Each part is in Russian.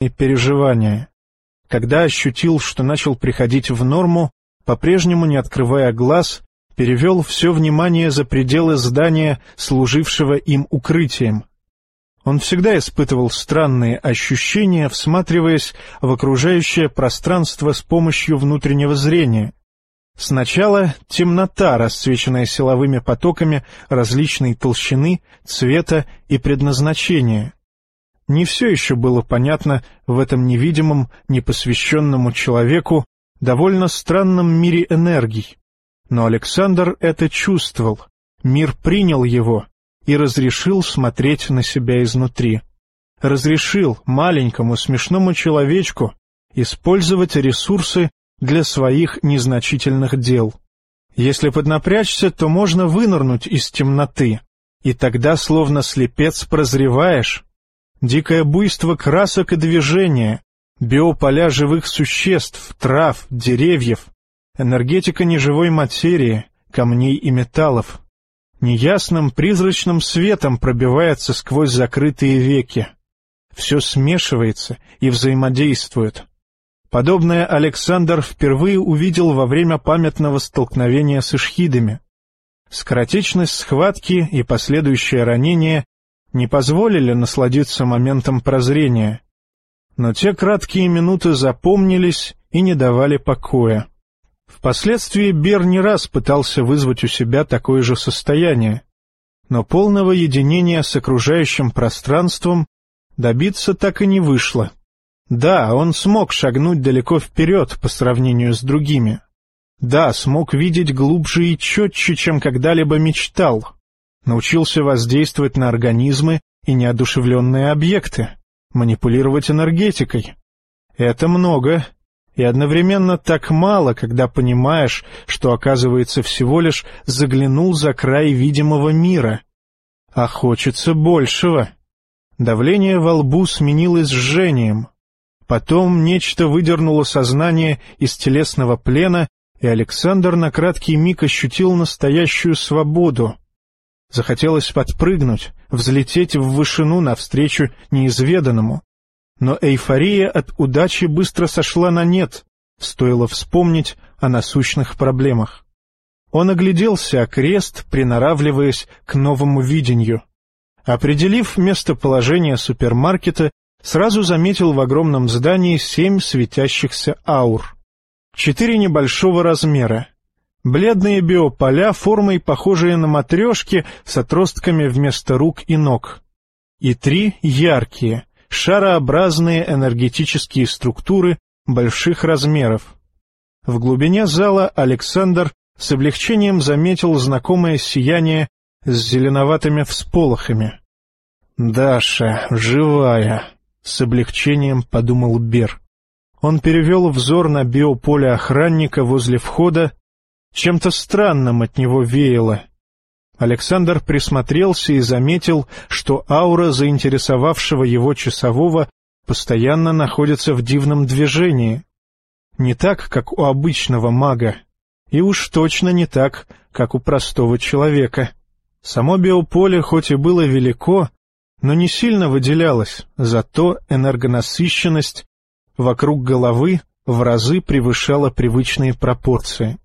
и переживания. Когда ощутил, что начал приходить в норму, по-прежнему не открывая глаз, перевел все внимание за пределы здания, служившего им укрытием. Он всегда испытывал странные ощущения, всматриваясь в окружающее пространство с помощью внутреннего зрения. Сначала темнота, рассвеченная силовыми потоками различной толщины, цвета и предназначения. Не все еще было понятно в этом невидимом, непосвященному человеку, довольно странном мире энергий. Но Александр это чувствовал, мир принял его и разрешил смотреть на себя изнутри. Разрешил маленькому смешному человечку использовать ресурсы для своих незначительных дел. Если поднапрячься, то можно вынырнуть из темноты, и тогда словно слепец прозреваешь. Дикое буйство красок и движения, биополя живых существ, трав, деревьев, энергетика неживой материи, камней и металлов. Неясным призрачным светом пробивается сквозь закрытые веки. Все смешивается и взаимодействует. Подобное Александр впервые увидел во время памятного столкновения с ишхидами. Скоротечность схватки и последующее ранение не позволили насладиться моментом прозрения, но те краткие минуты запомнились и не давали покоя. Впоследствии Бер не раз пытался вызвать у себя такое же состояние, но полного единения с окружающим пространством добиться так и не вышло. Да, он смог шагнуть далеко вперед по сравнению с другими. Да, смог видеть глубже и четче, чем когда-либо мечтал. Научился воздействовать на организмы и неодушевленные объекты, манипулировать энергетикой. Это много, и одновременно так мало, когда понимаешь, что, оказывается, всего лишь заглянул за край видимого мира. А хочется большего. Давление во лбу сменилось жжением, Потом нечто выдернуло сознание из телесного плена, и Александр на краткий миг ощутил настоящую свободу. Захотелось подпрыгнуть, взлететь в вышину навстречу неизведанному. Но эйфория от удачи быстро сошла на нет, стоило вспомнить о насущных проблемах. Он огляделся окрест, приноравливаясь к новому видению. Определив местоположение супермаркета, сразу заметил в огромном здании семь светящихся аур. Четыре небольшого размера. Бледные биополя, формой похожие на матрешки, с отростками вместо рук и ног. И три яркие, шарообразные энергетические структуры больших размеров. В глубине зала Александр с облегчением заметил знакомое сияние с зеленоватыми всполохами. «Даша, живая!» — с облегчением подумал Бер. Он перевел взор на биополе охранника возле входа. Чем-то странным от него веяло. Александр присмотрелся и заметил, что аура заинтересовавшего его часового постоянно находится в дивном движении. Не так, как у обычного мага, и уж точно не так, как у простого человека. Само биополе хоть и было велико, но не сильно выделялась, зато энергонасыщенность вокруг головы в разы превышала привычные пропорции.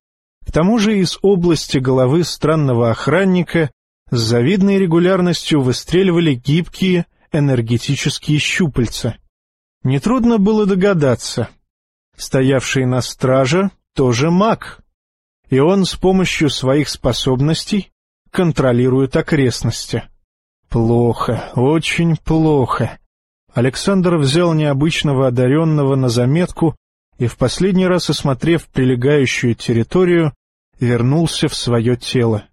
К тому же из области головы странного охранника с завидной регулярностью выстреливали гибкие энергетические щупальца. Нетрудно было догадаться. Стоявший на страже тоже маг, и он с помощью своих способностей контролирует окрестности. Плохо, очень плохо. Александр взял необычного одаренного на заметку и, в последний раз осмотрев прилегающую территорию, вернулся в свое тело.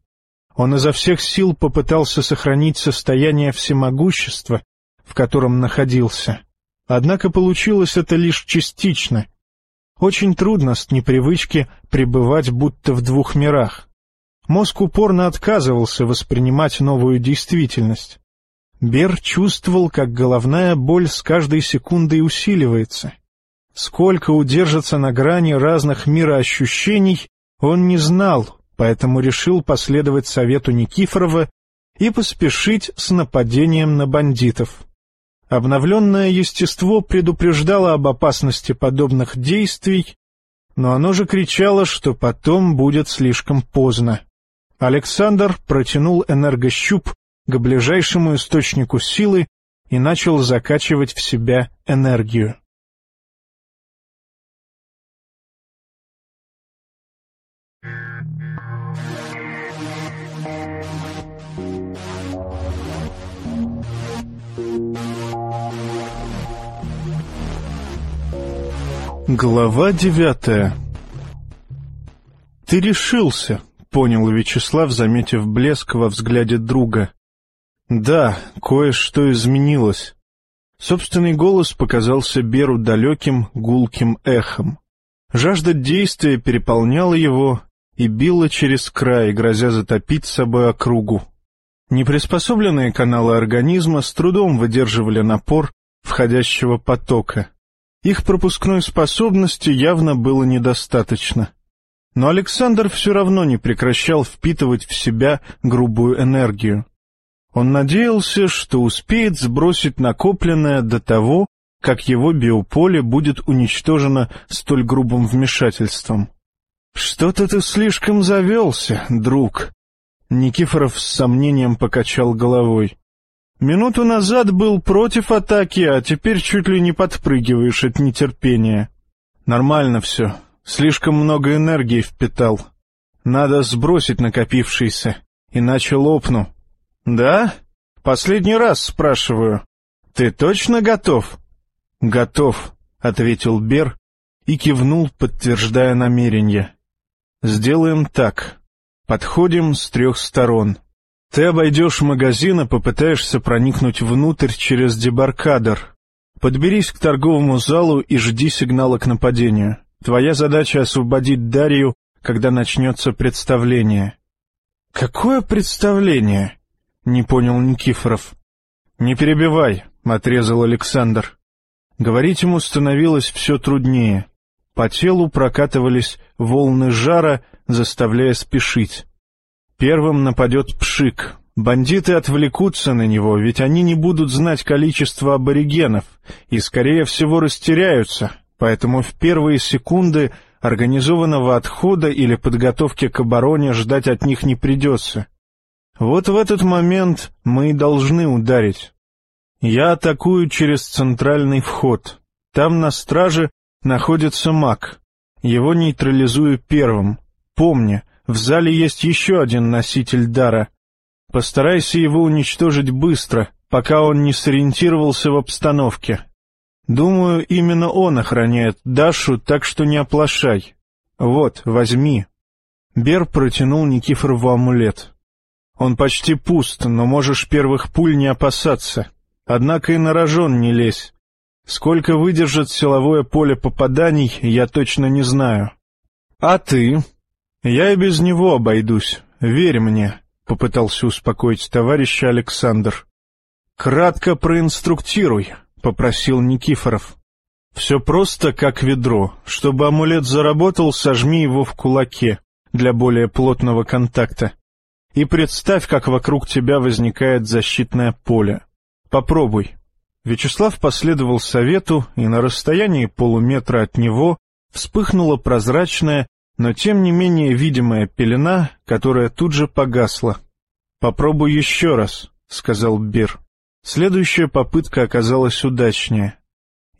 Он изо всех сил попытался сохранить состояние всемогущества, в котором находился. Однако получилось это лишь частично. Очень трудно с непривычки пребывать будто в двух мирах. Мозг упорно отказывался воспринимать новую действительность. Бер чувствовал, как головная боль с каждой секундой усиливается. Сколько удержится на грани разных мироощущений, он не знал, поэтому решил последовать совету Никифорова и поспешить с нападением на бандитов. Обновленное естество предупреждало об опасности подобных действий, но оно же кричало, что потом будет слишком поздно. Александр протянул энергощуп к ближайшему источнику силы и начал закачивать в себя энергию. Глава девятая «Ты решился», — понял Вячеслав, заметив блеск во взгляде друга. «Да, кое-что изменилось». Собственный голос показался Беру далеким, гулким эхом. Жажда действия переполняла его и била через край, грозя затопить собой округу. Неприспособленные каналы организма с трудом выдерживали напор входящего потока. Их пропускной способности явно было недостаточно. Но Александр все равно не прекращал впитывать в себя грубую энергию. Он надеялся, что успеет сбросить накопленное до того, как его биополе будет уничтожено столь грубым вмешательством. «Что-то ты слишком завелся, друг», — Никифоров с сомнением покачал головой. Минуту назад был против атаки, а теперь чуть ли не подпрыгиваешь от нетерпения. Нормально все. Слишком много энергии впитал. Надо сбросить накопившийся, иначе лопну. Да? Последний раз спрашиваю. Ты точно готов? Готов, ответил Бер и кивнул, подтверждая намерение. Сделаем так. Подходим с трех сторон. Ты обойдешь магазин и попытаешься проникнуть внутрь через дебаркадер. Подберись к торговому залу и жди сигнала к нападению. Твоя задача — освободить Дарью, когда начнется представление. — Какое представление? — не понял Никифоров. — Не перебивай, — отрезал Александр. Говорить ему становилось все труднее. По телу прокатывались волны жара, заставляя спешить. Первым нападет Пшик. Бандиты отвлекутся на него, ведь они не будут знать количество аборигенов и, скорее всего, растеряются, поэтому в первые секунды организованного отхода или подготовки к обороне ждать от них не придется. Вот в этот момент мы и должны ударить. Я атакую через центральный вход. Там на страже находится маг. Его нейтрализую первым. Помни, в зале есть еще один носитель дара. Постарайся его уничтожить быстро, пока он не сориентировался в обстановке. Думаю, именно он охраняет Дашу, так что не оплошай. Вот, возьми. Бер протянул Никифорову амулет. Он почти пуст, но можешь первых пуль не опасаться. Однако и на рожон не лезь. Сколько выдержит силовое поле попаданий, я точно не знаю. А ты? «Я и без него обойдусь, верь мне», — попытался успокоить товарища Александр. «Кратко проинструктируй», — попросил Никифоров. «Все просто, как ведро. Чтобы амулет заработал, сожми его в кулаке для более плотного контакта. И представь, как вокруг тебя возникает защитное поле. Попробуй». Вячеслав последовал совету, и на расстоянии полуметра от него вспыхнула прозрачная но тем не менее видимая пелена, которая тут же погасла. «Попробуй еще раз», — сказал Бир. Следующая попытка оказалась удачнее.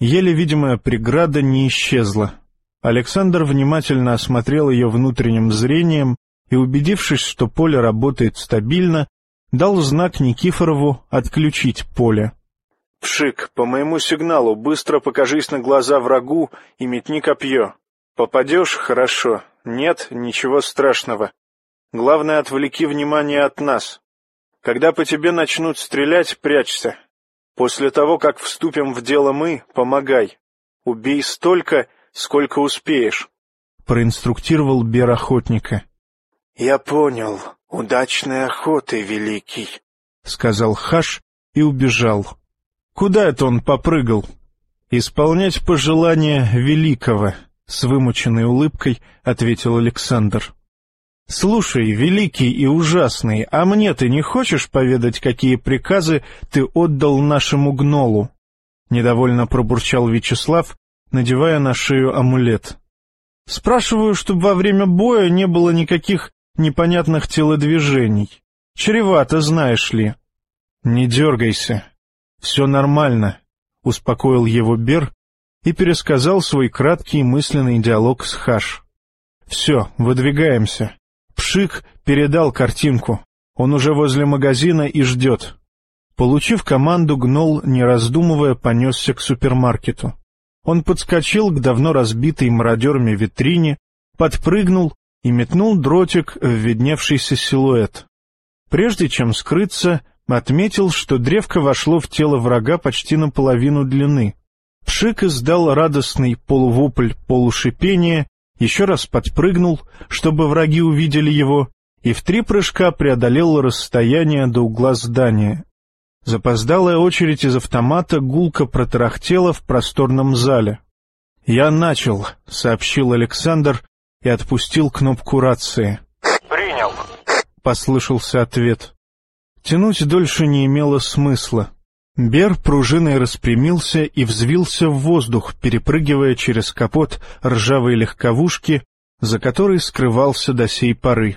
Еле видимая преграда не исчезла. Александр внимательно осмотрел ее внутренним зрением и, убедившись, что поле работает стабильно, дал знак Никифорову отключить поле. «Пшик, по моему сигналу, быстро покажись на глаза врагу и метни копье», Попадешь — хорошо. Нет — ничего страшного. Главное, отвлеки внимание от нас. Когда по тебе начнут стрелять, прячься. После того, как вступим в дело мы, помогай. Убей столько, сколько успеешь. Проинструктировал Бер охотника. — Я понял. Удачной охоты, Великий, — сказал Хаш и убежал. Куда это он попрыгал? Исполнять пожелания Великого. — с вымученной улыбкой ответил Александр. «Слушай, великий и ужасный, а мне ты не хочешь поведать, какие приказы ты отдал нашему гнолу?» недовольно пробурчал Вячеслав, надевая на шею амулет. Спрашиваю, чтобы во время боя не было никаких непонятных телодвижений. Чревато, знаешь ли. Не дергайся. Все нормально, — успокоил его Бер и пересказал свой краткий мысленный диалог с Хаш. Все, выдвигаемся. Пшик передал картинку. Он уже возле магазина и ждет. Получив команду, Гнол, не раздумывая, понесся к супермаркету. Он подскочил к давно разбитой мародерами витрине, подпрыгнул и метнул дротик в видневшийся силуэт. Прежде чем скрыться, отметил, что древко вошло в тело врага почти наполовину длины. Пшик издал радостный полувопль полушипения, еще раз подпрыгнул, чтобы враги увидели его, и в три прыжка преодолел расстояние до угла здания. Запоздалая очередь из автомата гулко протарахтела в просторном зале. «Я начал», — сообщил Александр и отпустил кнопку рации. «Принял», — послышался ответ. Тянуть дольше не имело смысла. Бер пружиной распрямился и взвился в воздух, перепрыгивая через капот ржавой легковушки, за которой скрывался до сей поры.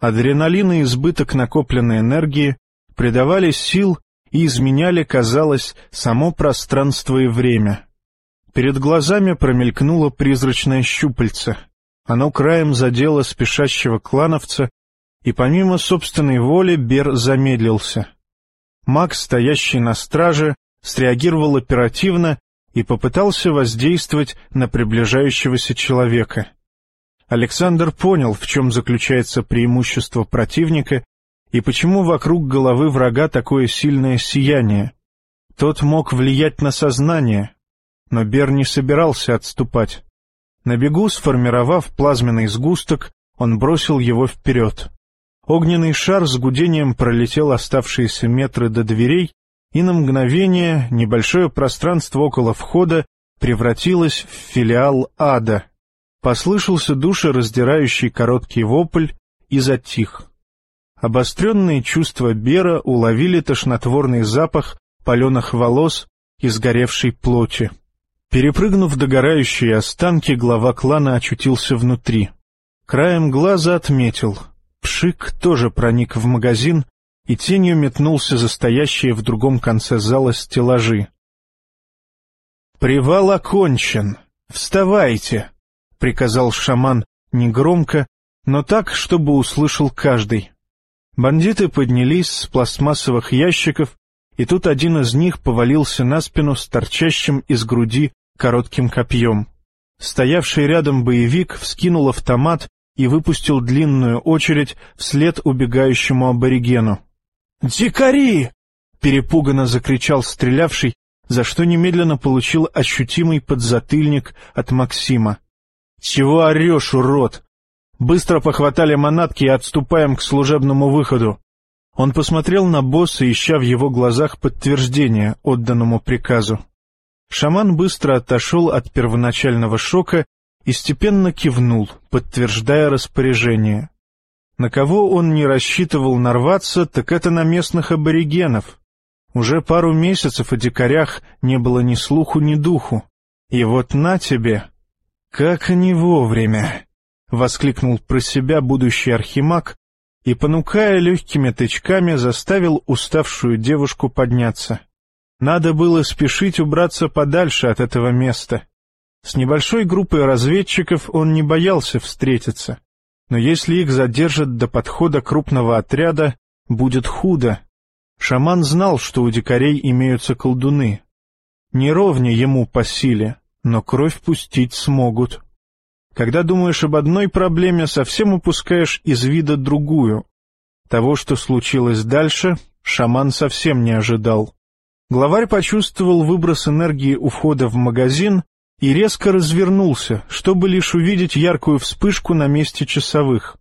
Адреналин и избыток накопленной энергии придавали сил и изменяли, казалось, само пространство и время. Перед глазами промелькнуло призрачное щупальце. Оно краем задело спешащего клановца, и помимо собственной воли Бер замедлился. Макс, стоящий на страже, среагировал оперативно и попытался воздействовать на приближающегося человека. Александр понял, в чем заключается преимущество противника и почему вокруг головы врага такое сильное сияние? Тот мог влиять на сознание, но Бер не собирался отступать. На бегу, сформировав плазменный сгусток, он бросил его вперед. Огненный шар с гудением пролетел оставшиеся метры до дверей, и на мгновение небольшое пространство около входа превратилось в филиал ада. Послышался душераздирающий короткий вопль и затих. Обостренные чувства Бера уловили тошнотворный запах паленых волос и сгоревшей плоти. Перепрыгнув догорающие останки, глава клана очутился внутри. Краем глаза отметил. Пшик тоже проник в магазин и тенью метнулся за стоящие в другом конце зала стеллажи. «Привал окончен! Вставайте!» — приказал шаман негромко, но так, чтобы услышал каждый. Бандиты поднялись с пластмассовых ящиков, и тут один из них повалился на спину с торчащим из груди коротким копьем. Стоявший рядом боевик вскинул автомат и выпустил длинную очередь вслед убегающему аборигену. «Дикари!» — перепуганно закричал стрелявший, за что немедленно получил ощутимый подзатыльник от Максима. «Чего орешь, урод? Быстро похватали манатки и отступаем к служебному выходу. Он посмотрел на босса, ища в его глазах подтверждение отданному приказу. Шаман быстро отошел от первоначального шока и степенно кивнул, подтверждая распоряжение. На кого он не рассчитывал нарваться, так это на местных аборигенов. Уже пару месяцев о дикарях не было ни слуху, ни духу. И вот на тебе! Как не вовремя! — воскликнул про себя будущий архимаг и, понукая легкими тычками, заставил уставшую девушку подняться. Надо было спешить убраться подальше от этого места. С небольшой группой разведчиков он не боялся встретиться, но если их задержат до подхода крупного отряда, будет худо. Шаман знал, что у дикарей имеются колдуны. Не ровня ему по силе, но кровь пустить смогут. Когда думаешь об одной проблеме, совсем упускаешь из вида другую. Того, что случилось дальше, шаман совсем не ожидал. Главарь почувствовал выброс энергии у входа в магазин и резко развернулся, чтобы лишь увидеть яркую вспышку на месте часовых.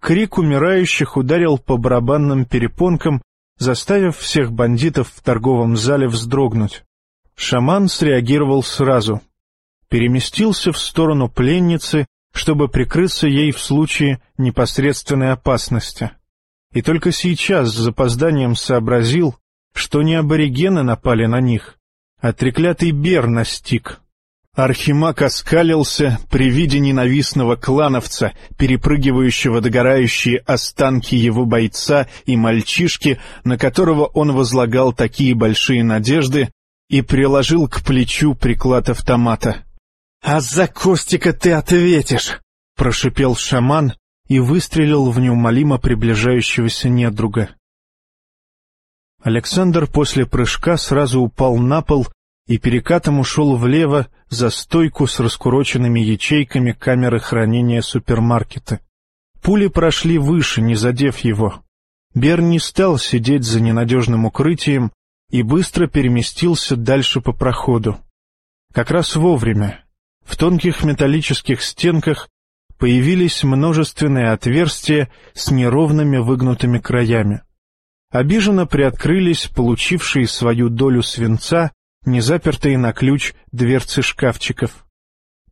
Крик умирающих ударил по барабанным перепонкам, заставив всех бандитов в торговом зале вздрогнуть. Шаман среагировал сразу — переместился в сторону пленницы, чтобы прикрыться ей в случае непосредственной опасности. И только сейчас с запозданием сообразил, что не аборигены напали на них, а треклятый Бер настиг. Архимаг оскалился при виде ненавистного клановца, перепрыгивающего догорающие останки его бойца и мальчишки, на которого он возлагал такие большие надежды, и приложил к плечу приклад автомата. — А за Костика ты ответишь! — прошипел шаман и выстрелил в неумолимо приближающегося недруга. Александр после прыжка сразу упал на пол и перекатом ушел влево за стойку с раскуроченными ячейками камеры хранения супермаркета. Пули прошли выше, не задев его. Бер не стал сидеть за ненадежным укрытием и быстро переместился дальше по проходу. Как раз вовремя. В тонких металлических стенках появились множественные отверстия с неровными выгнутыми краями. Обиженно приоткрылись получившие свою долю свинца незапертые на ключ дверцы шкафчиков.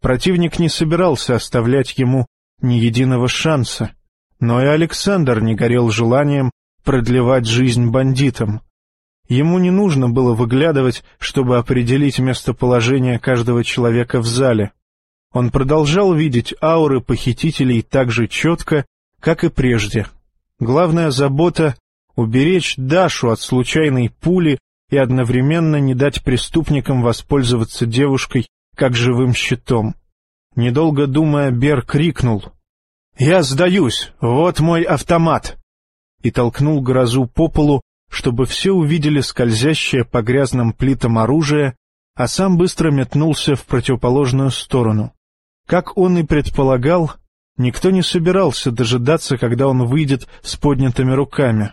Противник не собирался оставлять ему ни единого шанса, но и Александр не горел желанием продлевать жизнь бандитам. Ему не нужно было выглядывать, чтобы определить местоположение каждого человека в зале. Он продолжал видеть ауры похитителей так же четко, как и прежде. Главная забота — уберечь Дашу от случайной пули и одновременно не дать преступникам воспользоваться девушкой как живым щитом. Недолго думая, Бер крикнул «Я сдаюсь! Вот мой автомат!» и толкнул грозу по полу, чтобы все увидели скользящее по грязным плитам оружие, а сам быстро метнулся в противоположную сторону. Как он и предполагал, никто не собирался дожидаться, когда он выйдет с поднятыми руками.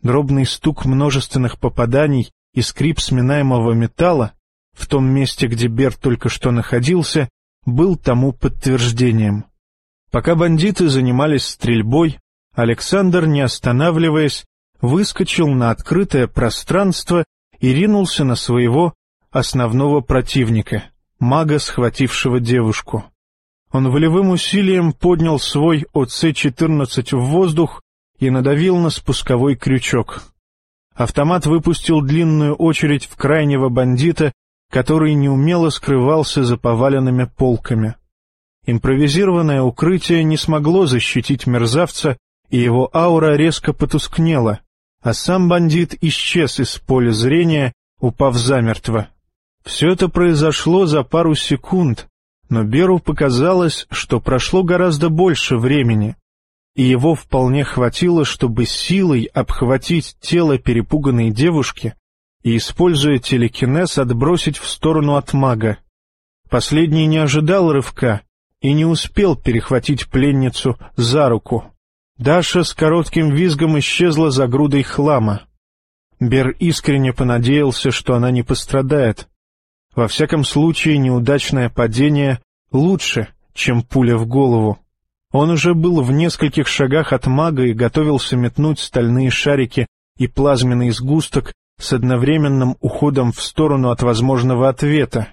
Дробный стук множественных попаданий и скрип сминаемого металла в том месте, где Берт только что находился, был тому подтверждением. Пока бандиты занимались стрельбой, Александр, не останавливаясь, выскочил на открытое пространство и ринулся на своего основного противника, мага, схватившего девушку. Он волевым усилием поднял свой ОЦ-14 в воздух и надавил на спусковой крючок. Автомат выпустил длинную очередь в крайнего бандита, который неумело скрывался за поваленными полками. Импровизированное укрытие не смогло защитить мерзавца, и его аура резко потускнела, а сам бандит исчез из поля зрения, упав замертво. Все это произошло за пару секунд, но Беру показалось, что прошло гораздо больше времени и его вполне хватило, чтобы силой обхватить тело перепуганной девушки и, используя телекинез, отбросить в сторону от мага. Последний не ожидал рывка и не успел перехватить пленницу за руку. Даша с коротким визгом исчезла за грудой хлама. Бер искренне понадеялся, что она не пострадает. Во всяком случае, неудачное падение лучше, чем пуля в голову. Он уже был в нескольких шагах от мага и готовился метнуть стальные шарики и плазменный сгусток с одновременным уходом в сторону от возможного ответа.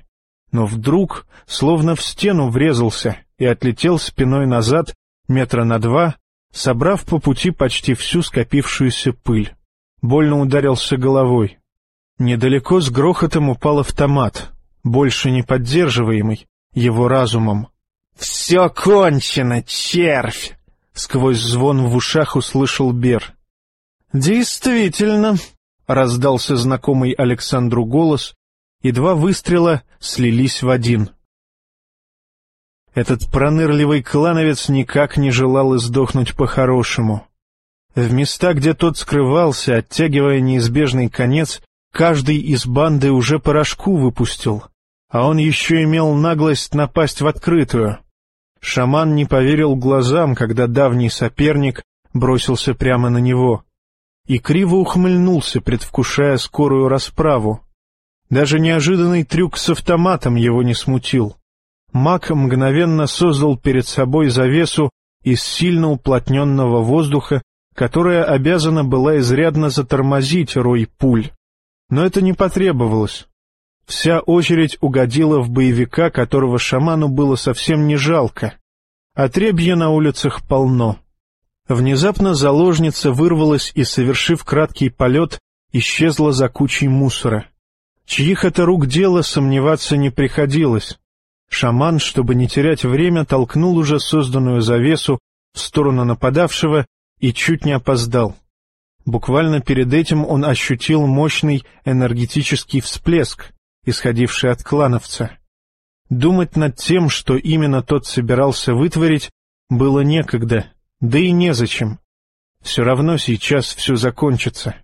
Но вдруг словно в стену врезался и отлетел спиной назад метра на два, собрав по пути почти всю скопившуюся пыль. Больно ударился головой. Недалеко с грохотом упал автомат, больше не поддерживаемый его разумом. «Все кончено, червь!» — сквозь звон в ушах услышал Бер. «Действительно!» — раздался знакомый Александру голос, и два выстрела слились в один. Этот пронырливый клановец никак не желал издохнуть по-хорошему. В места, где тот скрывался, оттягивая неизбежный конец, каждый из банды уже порошку выпустил, а он еще имел наглость напасть в открытую. Шаман не поверил глазам, когда давний соперник бросился прямо на него, и криво ухмыльнулся, предвкушая скорую расправу. Даже неожиданный трюк с автоматом его не смутил. Маг мгновенно создал перед собой завесу из сильно уплотненного воздуха, которая обязана была изрядно затормозить рой пуль. Но это не потребовалось. Вся очередь угодила в боевика, которого шаману было совсем не жалко. Отребья на улицах полно. Внезапно заложница вырвалась и, совершив краткий полет, исчезла за кучей мусора. Чьих это рук дело, сомневаться не приходилось. Шаман, чтобы не терять время, толкнул уже созданную завесу в сторону нападавшего и чуть не опоздал. Буквально перед этим он ощутил мощный энергетический всплеск, исходивший от клановца. Думать над тем, что именно тот собирался вытворить, было некогда, да и незачем. Все равно сейчас все закончится.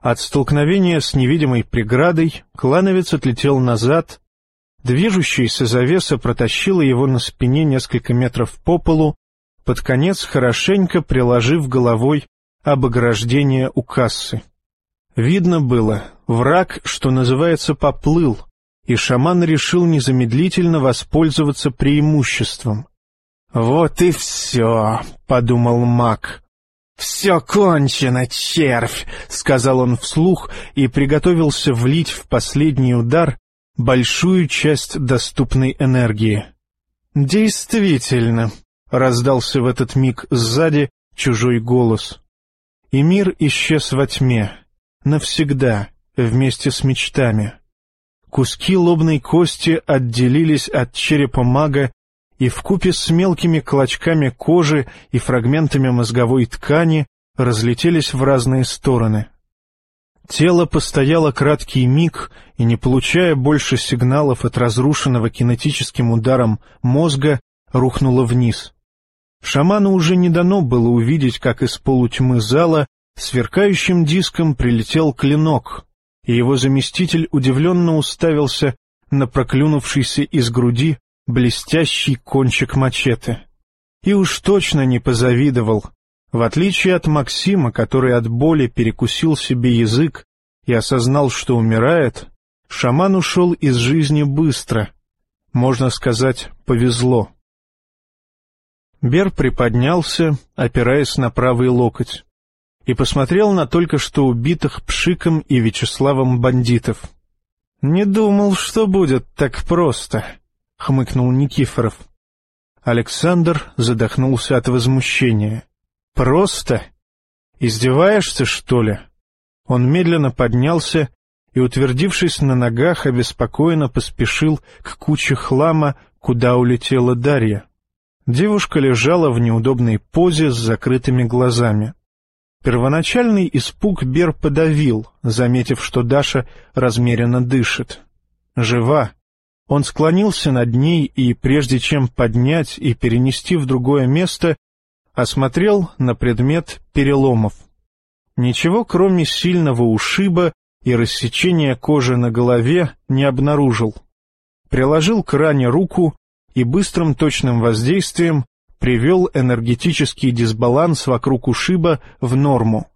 От столкновения с невидимой преградой клановец отлетел назад, движущаяся завеса протащила его на спине несколько метров по полу, под конец хорошенько приложив головой об ограждение у кассы. Видно было, враг, что называется, поплыл, и шаман решил незамедлительно воспользоваться преимуществом. «Вот и все», — подумал маг. «Все кончено, червь!» — сказал он вслух и приготовился влить в последний удар большую часть доступной энергии. «Действительно», — раздался в этот миг сзади чужой голос. И мир исчез во тьме, навсегда, вместе с мечтами. Куски лобной кости отделились от черепа мага и вкупе с мелкими клочками кожи и фрагментами мозговой ткани разлетелись в разные стороны. Тело постояло краткий миг и, не получая больше сигналов от разрушенного кинетическим ударом мозга, рухнуло вниз. Шаману уже не дано было увидеть, как из полутьмы зала сверкающим диском прилетел клинок, и его заместитель удивленно уставился на проклюнувшийся из груди блестящий кончик мачете. И уж точно не позавидовал. В отличие от Максима, который от боли перекусил себе язык и осознал, что умирает, шаман ушел из жизни быстро. Можно сказать, повезло. Бер приподнялся, опираясь на правый локоть, и посмотрел на только что убитых Пшиком и Вячеславом бандитов. «Не думал, что будет так просто», — хмыкнул Никифоров. Александр задохнулся от возмущения. «Просто? Издеваешься, что ли?» Он медленно поднялся и, утвердившись на ногах, обеспокоенно поспешил к куче хлама, куда улетела Дарья. Девушка лежала в неудобной позе с закрытыми глазами. Первоначальный испуг Бер подавил, заметив, что Даша размеренно дышит. Жива, он склонился над ней и, прежде чем поднять и перенести в другое место, осмотрел на предмет переломов. Ничего, кроме сильного ушиба и рассечения кожи на голове, не обнаружил. Приложил к ране руку и быстрым точным воздействием привел энергетический дисбаланс вокруг ушиба в норму.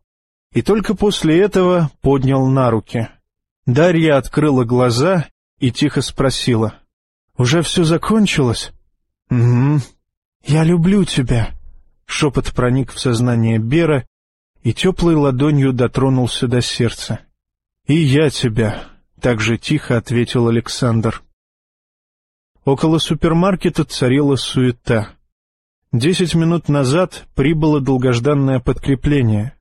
И только после этого поднял на руки. Дарья открыла глаза и тихо спросила. — Уже все закончилось? — Угу. — Я люблю тебя. Шепот проник в сознание Бера и теплой ладонью дотронулся до сердца. — И я тебя, — так же тихо ответил Александр. Около супермаркета царила суета. Десять минут назад прибыло долгожданное подкрепление.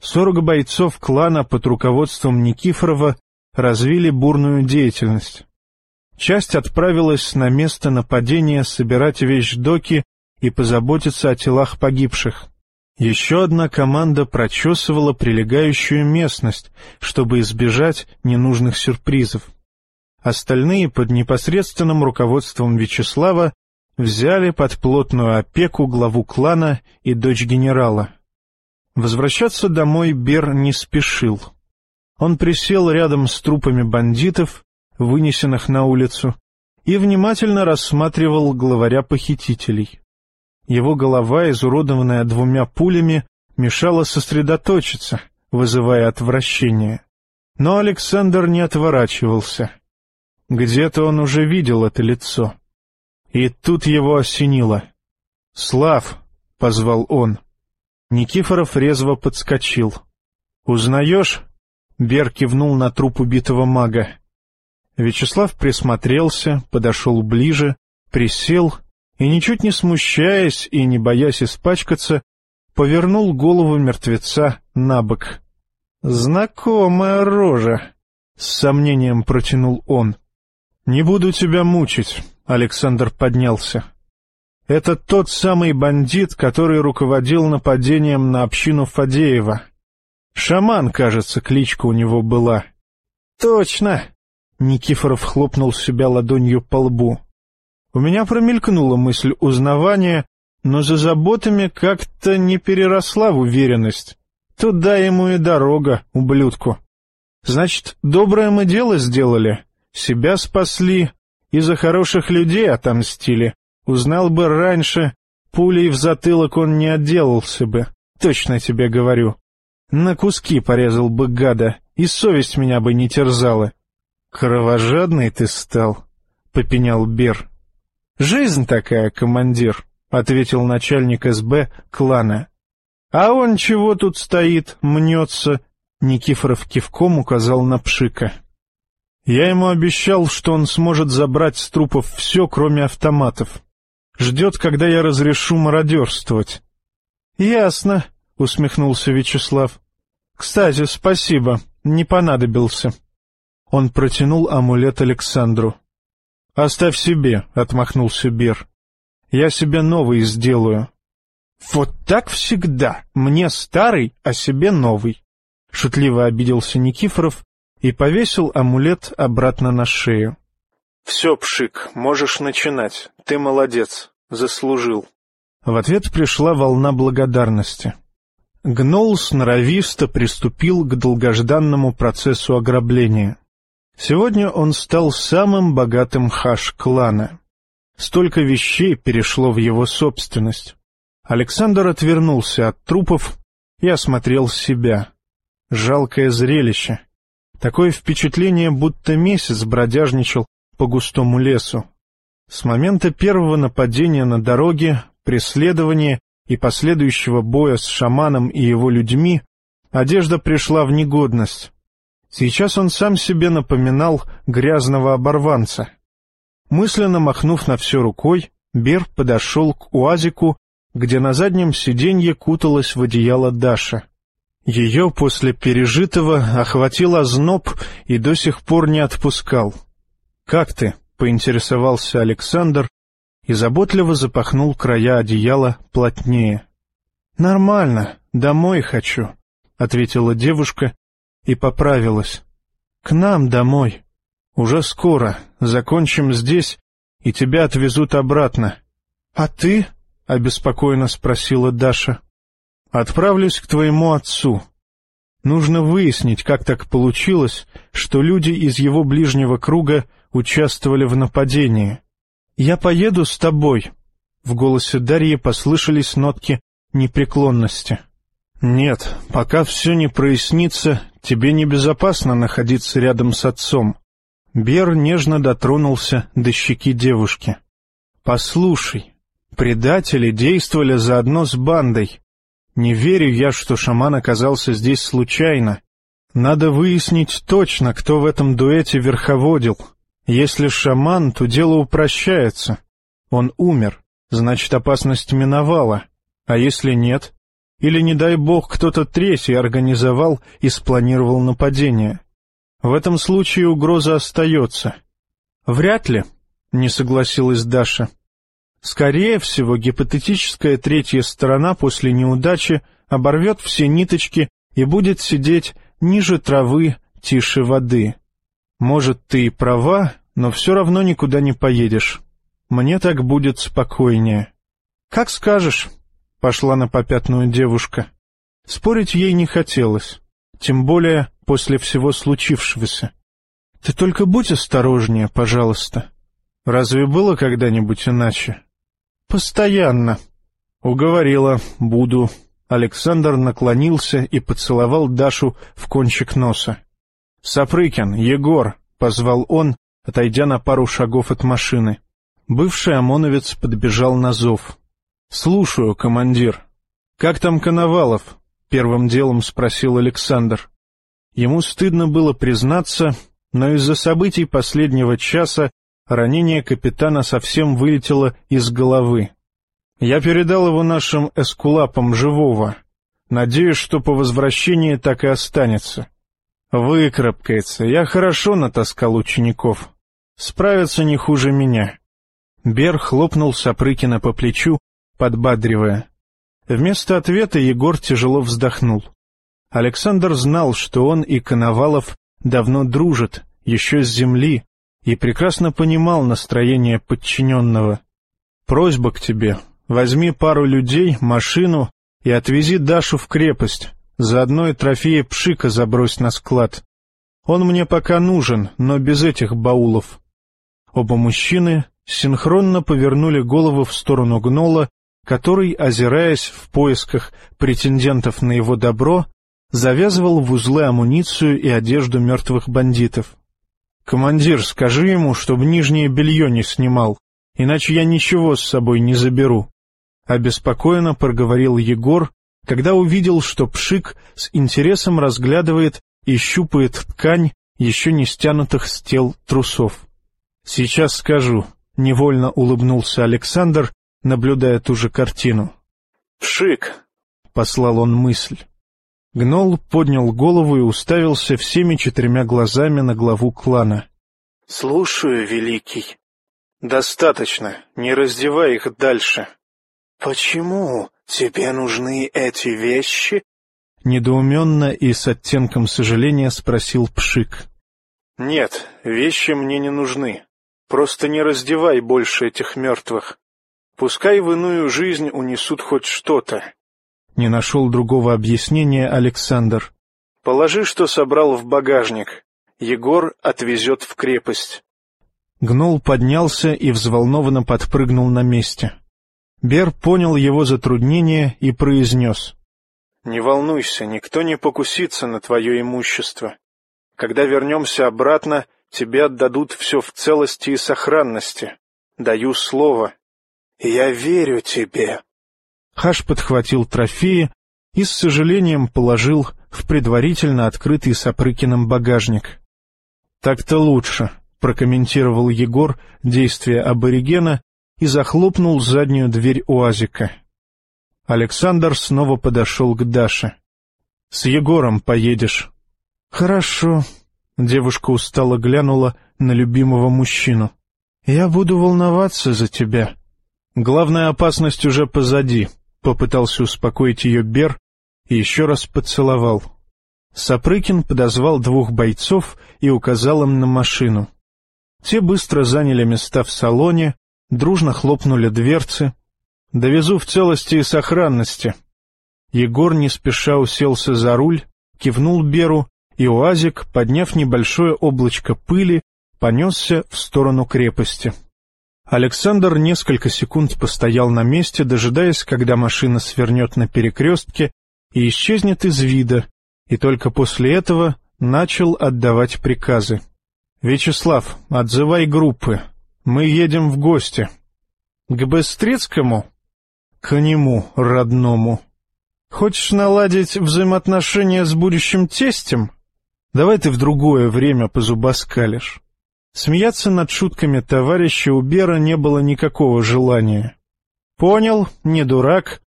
Сорок бойцов клана под руководством Никифорова развили бурную деятельность. Часть отправилась на место нападения собирать вещдоки и позаботиться о телах погибших. Еще одна команда прочесывала прилегающую местность, чтобы избежать ненужных сюрпризов. Остальные под непосредственным руководством Вячеслава взяли под плотную опеку главу клана и дочь генерала. Возвращаться домой Бер не спешил. Он присел рядом с трупами бандитов, вынесенных на улицу, и внимательно рассматривал главаря похитителей. Его голова, изуродованная двумя пулями, мешала сосредоточиться, вызывая отвращение. Но Александр не отворачивался. Где-то он уже видел это лицо. И тут его осенило. «Слав!» — позвал он. Никифоров резво подскочил. «Узнаешь?» Бер кивнул на труп убитого мага. Вячеслав присмотрелся, подошел ближе, присел и, ничуть не смущаясь и не боясь испачкаться, повернул голову мертвеца на бок. «Знакомая рожа!» — с сомнением протянул он. «Не буду тебя мучить», — Александр поднялся. «Это тот самый бандит, который руководил нападением на общину Фадеева. Шаман, кажется, кличка у него была». «Точно!» — Никифоров хлопнул себя ладонью по лбу. У меня промелькнула мысль узнавания, но за заботами как-то не переросла в уверенность. Туда ему и дорога, ублюдку. Значит, доброе мы дело сделали, себя спасли и за хороших людей отомстили. Узнал бы раньше, пулей в затылок он не отделался бы, точно тебе говорю. На куски порезал бы гада, и совесть меня бы не терзала. — Кровожадный ты стал, — попенял Бер. — Жизнь такая, командир, — ответил начальник СБ клана. — А он чего тут стоит, мнется? Никифоров кивком указал на Пшика. Я ему обещал, что он сможет забрать с трупов все, кроме автоматов. Ждет, когда я разрешу мародерствовать. — Ясно, — усмехнулся Вячеслав. — Кстати, спасибо, не понадобился. Он протянул амулет Александру. — Оставь себе, — отмахнулся Бер. — Я себе новый сделаю. — Вот так всегда. Мне старый, а себе новый. — шутливо обиделся Никифоров и повесил амулет обратно на шею. — Все, Пшик, можешь начинать. Ты молодец. Заслужил. В ответ пришла волна благодарности. Гнол сноровисто приступил к долгожданному процессу ограбления. Сегодня он стал самым богатым хаш клана. Столько вещей перешло в его собственность. Александр отвернулся от трупов и осмотрел себя. Жалкое зрелище. Такое впечатление, будто месяц бродяжничал по густому лесу. С момента первого нападения на дороге, преследования и последующего боя с шаманом и его людьми одежда пришла в негодность. Сейчас он сам себе напоминал грязного оборванца. Мысленно махнув на все рукой, Бер подошел к уазику, где на заднем сиденье куталась в одеяло Даша. Ее после пережитого охватил озноб и до сих пор не отпускал. «Как ты?» — поинтересовался Александр, и заботливо запахнул края одеяла плотнее. — Нормально, домой хочу, — ответила девушка и поправилась. — К нам домой. Уже скоро, закончим здесь, и тебя отвезут обратно. — А ты? — обеспокоенно спросила Даша. — Отправлюсь к твоему отцу. Нужно выяснить, как так получилось, что люди из его ближнего круга участвовали в нападении. «Я поеду с тобой». В голосе Дарьи послышались нотки непреклонности. «Нет, пока все не прояснится, тебе небезопасно находиться рядом с отцом». Бер нежно дотронулся до щеки девушки. «Послушай, предатели действовали заодно с бандой. Не верю я, что шаман оказался здесь случайно. Надо выяснить точно, кто в этом дуэте верховодил. Если шаман, то дело упрощается. Он умер, значит, опасность миновала. А если нет? Или, не дай бог, кто-то третий организовал и спланировал нападение? В этом случае угроза остается. Вряд ли, — не согласилась Даша. Скорее всего, гипотетическая третья сторона после неудачи оборвет все ниточки и будет сидеть ниже травы, тише воды. Может, ты и права, но все равно никуда не поедешь. Мне так будет спокойнее. — Как скажешь, — пошла на попятную девушка. Спорить ей не хотелось, тем более после всего случившегося. — Ты только будь осторожнее, пожалуйста. Разве было когда-нибудь иначе? — Постоянно. — Уговорила, буду. Александр наклонился и поцеловал Дашу в кончик носа. «Сапрыкин, Егор!» — позвал он, отойдя на пару шагов от машины. Бывший ОМОНовец подбежал на зов. «Слушаю, командир». «Как там Коновалов?» — первым делом спросил Александр. Ему стыдно было признаться, но из-за событий последнего часа ранение капитана совсем вылетело из головы. Я передал его нашим эскулапам живого. Надеюсь, что по возвращении так и останется. Выкрапкается. Я хорошо натаскал учеников. Справятся не хуже меня. Бер хлопнул Сапрыкина по плечу, подбадривая. Вместо ответа Егор тяжело вздохнул. Александр знал, что он и Коновалов давно дружат, еще с земли, и прекрасно понимал настроение подчиненного. «Просьба к тебе. Возьми пару людей, машину и отвези Дашу в крепость. Заодно и трофеи Пшика забрось на склад. Он мне пока нужен, но без этих баулов». Оба мужчины синхронно повернули головы в сторону Гнола, который, озираясь в поисках претендентов на его добро, завязывал в узлы амуницию и одежду мертвых бандитов. «Командир, скажи ему, чтобы нижнее белье не снимал, иначе я ничего с собой не заберу», — обеспокоенно проговорил Егор, когда увидел, что Пшик с интересом разглядывает и щупает ткань еще не стянутых с тел трусов. «Сейчас скажу», — невольно улыбнулся Александр, наблюдая ту же картину. «Пшик», — послал он мысль. Гнол поднял голову и уставился всеми четырьмя глазами на главу клана. — Слушаю, Великий. — Достаточно, не раздевай их дальше. — Почему тебе нужны эти вещи? — недоуменно и с оттенком сожаления спросил Пшик. — Нет, вещи мне не нужны. Просто не раздевай больше этих мертвых. Пускай в иную жизнь унесут хоть что-то. Не нашел другого объяснения Александр. Положи, что собрал в багажник. Егор отвезет в крепость. Гнол поднялся и взволнованно подпрыгнул на месте. Бер понял его затруднение и произнес. — Не волнуйся, никто не покусится на твое имущество. Когда вернемся обратно, тебе отдадут все в целости и сохранности. Даю слово. Я верю тебе. Хаш подхватил трофеи и с сожалением положил в предварительно открытый Сапрыкиным багажник. «Так-то лучше», — прокомментировал Егор действия аборигена и захлопнул заднюю дверь уазика. Александр снова подошел к Даше. «С Егором поедешь». «Хорошо», Девушка устало глянула на любимого мужчину. «Я буду волноваться за тебя». «Главная опасность уже позади», — попытался успокоить ее Бер и еще раз поцеловал. Сапрыкин подозвал двух бойцов и указал им на машину. Те быстро заняли места в салоне, дружно хлопнули дверцы. «Довезу в целости и сохранности». Егор не спеша уселся за руль, кивнул Беру и УАЗик, подняв небольшое облачко пыли, понесся в сторону крепости. Александр несколько секунд постоял на месте, дожидаясь, когда машина свернет на перекрестке и исчезнет из вида, и только после этого начал отдавать приказы. «Вячеслав, отзывай группы. Мы едем в гости». «К Быстрицкому?» «К нему, родному». «Хочешь наладить взаимоотношения с будущим тестем?» Давай ты в другое время позубоскалишь. Смеяться над шутками товарища у Бера не было никакого желания. Понял, не дурак.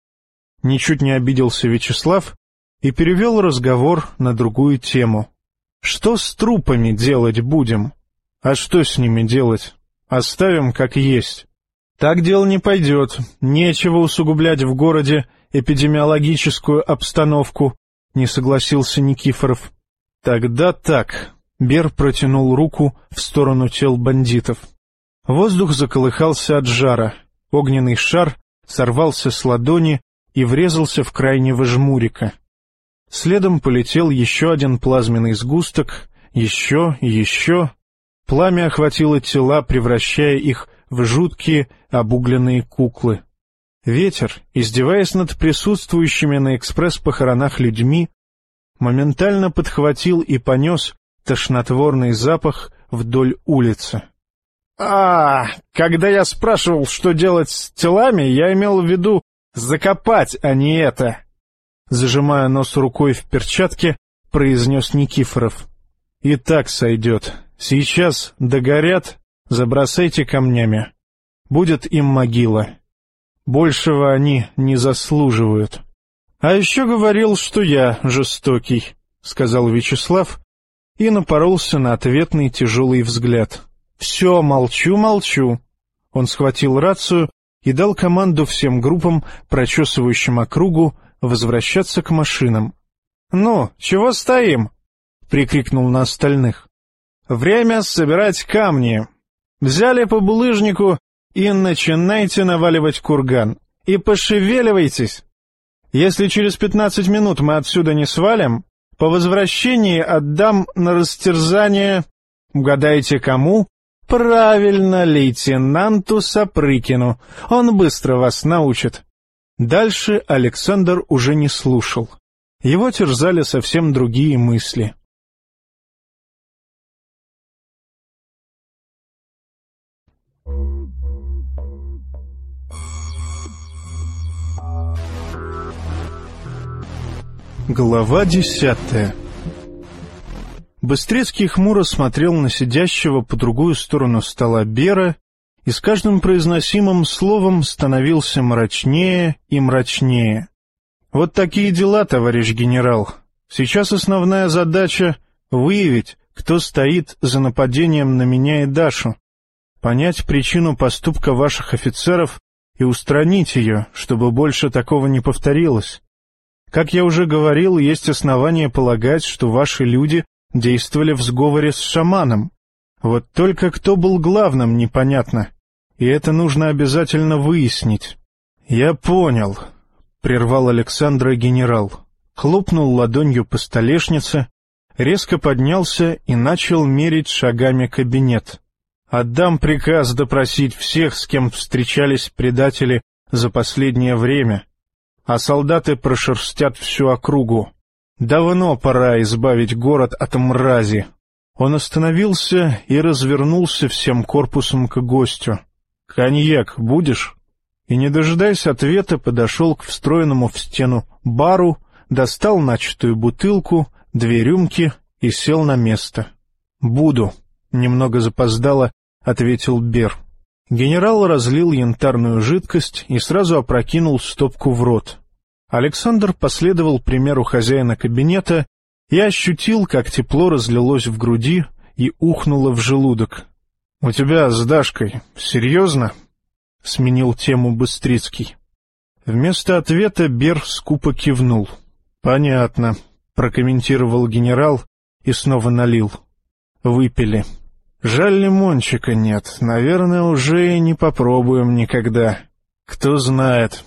Ничуть не обиделся Вячеслав и перевел разговор на другую тему. Что с трупами делать будем? А что с ними делать? Оставим как есть. Так дело не пойдет. Нечего усугублять в городе эпидемиологическую обстановку, не согласился Никифоров. «Тогда так». Бер протянул руку в сторону тел бандитов. Воздух заколыхался от жара. Огненный шар сорвался с ладони и врезался в крайнего жмурика. Следом полетел еще один плазменный сгусток, еще и еще. Пламя охватило тела, превращая их в жуткие обугленные куклы. Ветер, издеваясь над присутствующими на экспресс-похоронах людьми, моментально подхватил и понес тошнотворный запах вдоль улицы. «А, когда я спрашивал, что делать с телами, я имел в виду закопать, а не это!» Зажимая нос рукой в перчатке, произнес Никифоров. «И так сойдет. Сейчас догорят, забросайте камнями. Будет им могила. Большего они не заслуживают». — А еще говорил, что я жестокий, — сказал Вячеслав и напоролся на ответный тяжелый взгляд. «Все, молчу, молчу». Он схватил рацию и дал команду всем группам, прочесывающим округу, возвращаться к машинам. «Ну, чего стоим?» — прикрикнул на остальных. «Время собирать камни. Взяли по булыжнику и начинайте наваливать курган. И пошевеливайтесь. Если через пятнадцать минут мы отсюда не свалим, по возвращении отдам на растерзание... Угадайте, кому? Правильно, лейтенанту Сапрыкину. Он быстро вас научит. Дальше Александр уже не слушал. Его терзали совсем другие мысли. Глава десятая Быстрецкий хмуро смотрел на сидящего по другую сторону стола Бера и с каждым произносимым словом становился мрачнее и мрачнее. «Вот такие дела, товарищ генерал. Сейчас основная задача — выявить, кто стоит за нападением на меня и Дашу, понять причину поступка ваших офицеров и устранить ее, чтобы больше такого не повторилось. Как я уже говорил, есть основания полагать, что ваши люди действовали в сговоре с шаманом. Вот только кто был главным, непонятно. И это нужно обязательно выяснить. — Я понял, — прервал Александра генерал. Хлопнул ладонью по столешнице, резко поднялся и начал мерить шагами кабинет. «Отдам приказ допросить всех, с кем встречались предатели за последнее время, а солдаты прошерстят всю округу. Давно пора избавить город от мрази. Он остановился и развернулся всем корпусом к гостю. «Коньяк будешь?» И, не дожидаясь ответа, подошел к встроенному в стену бару, достал начатую бутылку, две рюмки и сел на место. «Буду», — немного запоздало, — ответил Бер. Генерал разлил янтарную жидкость и сразу опрокинул стопку в рот. Александр последовал примеру хозяина кабинета и ощутил, как тепло разлилось в груди и ухнуло в желудок. — У тебя с Дашкой серьезно? — сменил тему Быстрицкий. Вместо ответа Бер скупо кивнул. — Понятно, — прокомментировал генерал и снова налил. Выпили. Жаль, лимончика нет. Наверное, уже и не попробуем никогда. Кто знает.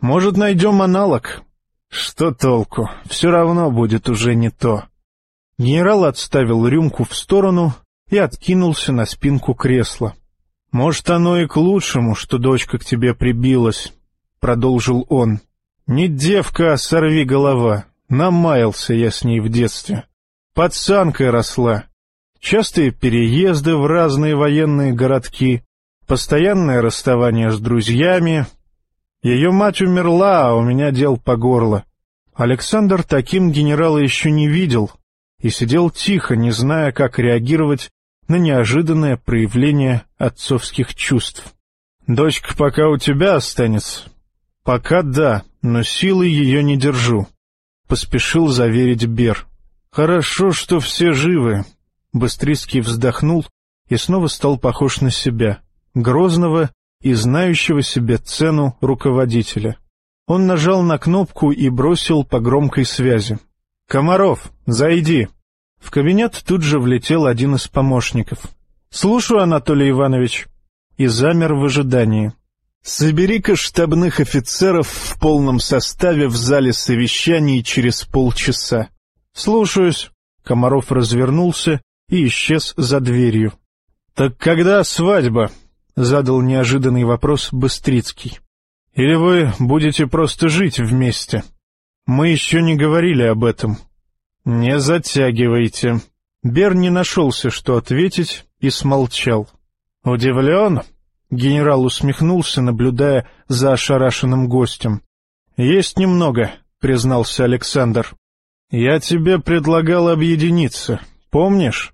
Может, найдем аналог? Что толку? Все равно будет уже не то. Генерал отставил рюмку в сторону и откинулся на спинку кресла. Может, оно и к лучшему, что дочка к тебе прибилась, — продолжил он. Не девка, а сорви голова. Намаялся я с ней в детстве. Пацанкой росла. Частые переезды в разные военные городки, постоянное расставание с друзьями, ее мать умерла, а у меня дел по горло. Александр таким генерала еще не видел и сидел тихо, не зная, как реагировать на неожиданное проявление отцовских чувств. «Дочка пока у тебя останется?» «Пока да, но силы ее не держу», — поспешил заверить Бер. «Хорошо, что все живы». Быстрицкий вздохнул и снова стал похож на себя, грозного и знающего себе цену руководителя. Он нажал на кнопку и бросил по громкой связи. «Комаров, зайди!» В кабинет тут же влетел один из помощников. «Слушаю, Анатолий Иванович!» И замер в ожидании. «Собери-ка штабных офицеров в полном составе в зале совещаний через полчаса». «Слушаюсь». Комаров развернулся и исчез за дверью. «Так когда свадьба?» — задал неожиданный вопрос Быстрицкий. «Или вы будете просто жить вместе? Мы еще не говорили об этом». «Не затягивайте». Бер не нашелся, что ответить, и смолчал. «Удивлен?» — генерал усмехнулся, наблюдая за ошарашенным гостем. «Есть немного», — признался Александр. «Я тебе предлагал объединиться, помнишь?»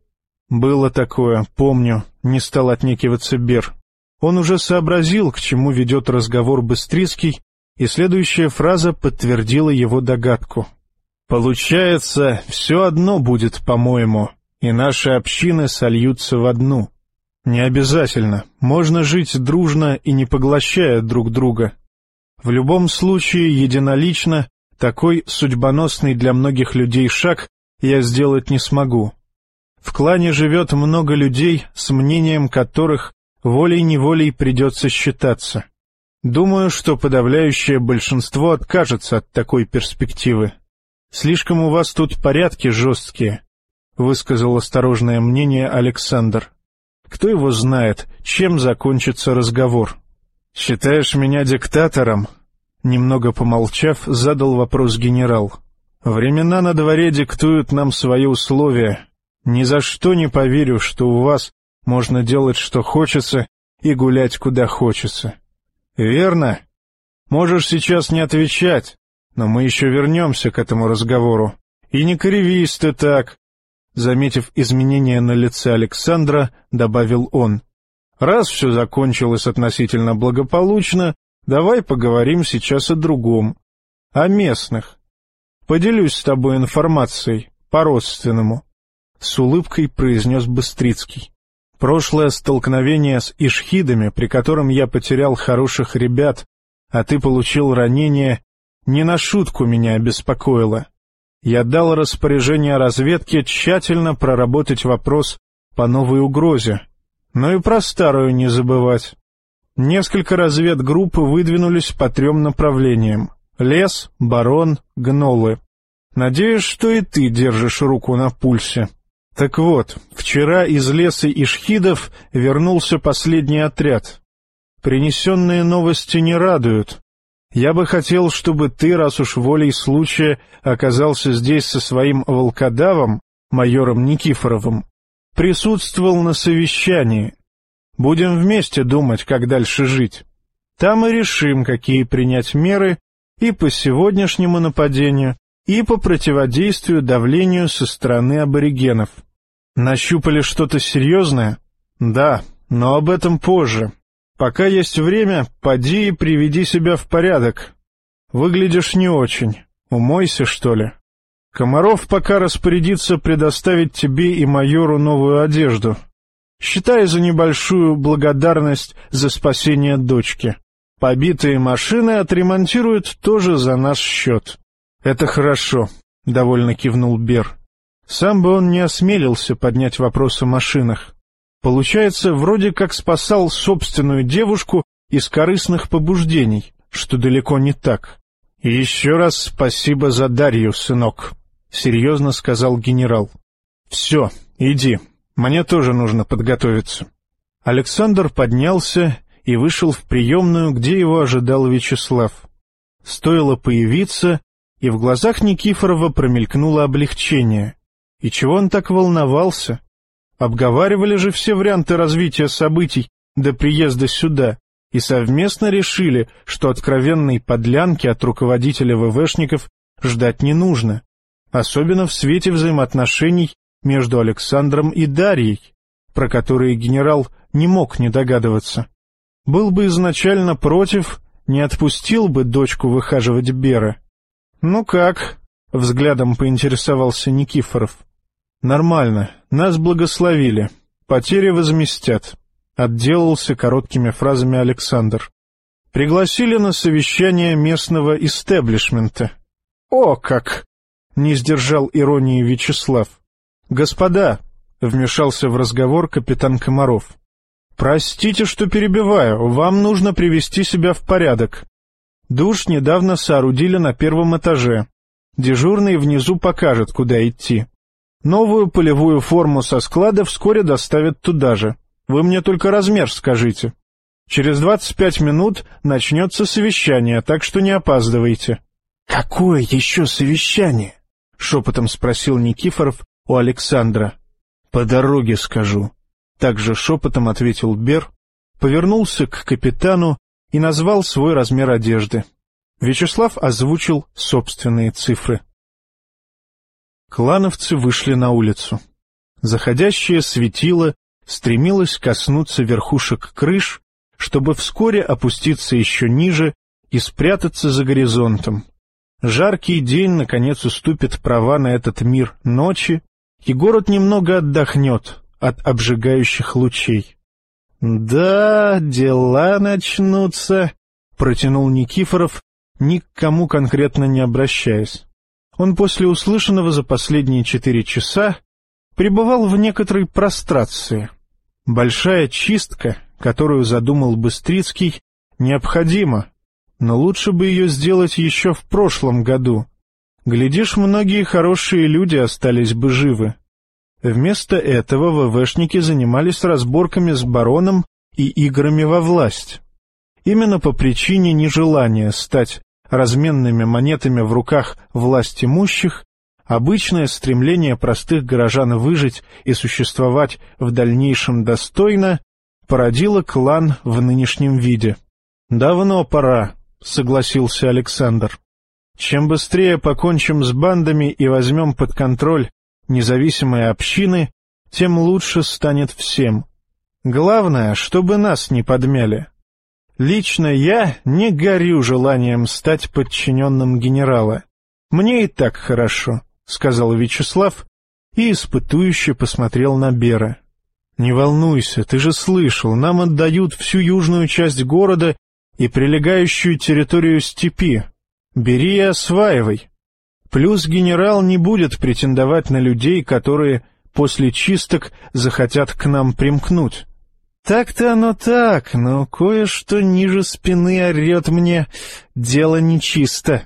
«Было такое, помню», — не стал отнекиваться Бер. Он уже сообразил, к чему ведет разговор Быстрицкий, и следующая фраза подтвердила его догадку. «Получается, все одно будет, по-моему, и наши общины сольются в одну. Не обязательно, можно жить дружно и не поглощая друг друга. В любом случае, единолично, такой судьбоносный для многих людей шаг я сделать не смогу. В клане живет много людей, с мнением которых волей-неволей придется считаться. Думаю, что подавляющее большинство откажется от такой перспективы. Слишком у вас тут порядки жесткие, — высказал осторожное мнение Александр. Кто его знает, чем закончится разговор? Считаешь меня диктатором? Немного помолчав, задал вопрос генерал. Времена на дворе диктуют нам свои условия. Ни за что не поверю, что у вас можно делать, что хочется, и гулять, куда хочется. Верно? Можешь сейчас не отвечать, но мы еще вернемся к этому разговору. И не кривись ты так. Заметив изменения на лице Александра, добавил он. Раз все закончилось относительно благополучно, давай поговорим сейчас о другом. О местных. Поделюсь с тобой информацией, по-родственному. С улыбкой произнес Быстрицкий. Прошлое столкновение с ишхидами, при котором я потерял хороших ребят, а ты получил ранение, не на шутку меня обеспокоило. Я дал распоряжение разведке тщательно проработать вопрос по новой угрозе, но и про старую не забывать. Несколько разведгрупп выдвинулись по трем направлениям — лес, барон, гнолы. Надеюсь, что и ты держишь руку на пульсе. Так вот, вчера из леса Ишхидов вернулся последний отряд. Принесенные новости не радуют. Я бы хотел, чтобы ты, раз уж волей случая, оказался здесь со своим волкодавом, майором Никифоровым, присутствовал на совещании. Будем вместе думать, как дальше жить. Там и решим, какие принять меры и по сегодняшнему нападению, и по противодействию давлению со стороны аборигенов. Нащупали что-то серьезное? Да, но об этом позже. Пока есть время, поди и приведи себя в порядок. Выглядишь не очень. Умойся, что ли. Комаров пока распорядится предоставить тебе и майору новую одежду. Считай за небольшую благодарность за спасение дочки. Побитые машины отремонтируют тоже за наш счет. — Это хорошо, — довольно кивнул Бер. Сам бы он не осмелился поднять вопрос о машинах. Получается, вроде как спасал собственную девушку из корыстных побуждений, что далеко не так. — еще раз спасибо за Дарью, сынок, — серьезно сказал генерал. — Все, иди, мне тоже нужно подготовиться. Александр поднялся и вышел в приемную, где его ожидал Вячеслав. Стоило появиться, и в глазах Никифорова промелькнуло облегчение — и чего он так волновался? Обговаривали же все варианты развития событий до приезда сюда и совместно решили, что откровенной подлянки от руководителя ВВшников ждать не нужно, особенно в свете взаимоотношений между Александром и Дарьей, про которые генерал не мог не догадываться. Был бы изначально против, не отпустил бы дочку выхаживать Бера. — Ну как? — взглядом поинтересовался Никифоров. — «Нормально. Нас благословили. Потери возместят», — отделался короткими фразами Александр. «Пригласили на совещание местного истеблишмента». «О, как!» — не сдержал иронии Вячеслав. «Господа!» — вмешался в разговор капитан Комаров. «Простите, что перебиваю. Вам нужно привести себя в порядок. Душ недавно соорудили на первом этаже. Дежурный внизу покажет, куда идти. Новую полевую форму со склада вскоре доставят туда же. Вы мне только размер скажите. Через двадцать пять минут начнется совещание, так что не опаздывайте. — Какое еще совещание? — шепотом спросил Никифоров у Александра. — По дороге скажу. Также шепотом ответил Бер, повернулся к капитану и назвал свой размер одежды. Вячеслав озвучил собственные цифры. Клановцы вышли на улицу. Заходящее светило стремилось коснуться верхушек крыш, чтобы вскоре опуститься еще ниже и спрятаться за горизонтом. Жаркий день, наконец, уступит права на этот мир ночи, и город немного отдохнет от обжигающих лучей. «Да, дела начнутся», — протянул Никифоров, ни к кому конкретно не обращаясь. Он после услышанного за последние четыре часа пребывал в некоторой прострации. Большая чистка, которую задумал Быстрицкий, необходима, но лучше бы ее сделать еще в прошлом году. Глядишь, многие хорошие люди остались бы живы. Вместо этого ВВшники занимались разборками с бароном и играми во власть. Именно по причине нежелания стать разменными монетами в руках власть имущих, обычное стремление простых горожан выжить и существовать в дальнейшем достойно породило клан в нынешнем виде. «Давно пора», — согласился Александр. «Чем быстрее покончим с бандами и возьмем под контроль независимые общины, тем лучше станет всем. Главное, чтобы нас не подмяли. Лично я не горю желанием стать подчиненным генерала. Мне и так хорошо, — сказал Вячеслав и испытующе посмотрел на Бера. «Не волнуйся, ты же слышал, нам отдают всю южную часть города и прилегающую территорию степи. Бери и осваивай. Плюс генерал не будет претендовать на людей, которые после чисток захотят к нам примкнуть. Так-то оно так, но кое-что ниже спины орет мне «дело нечисто».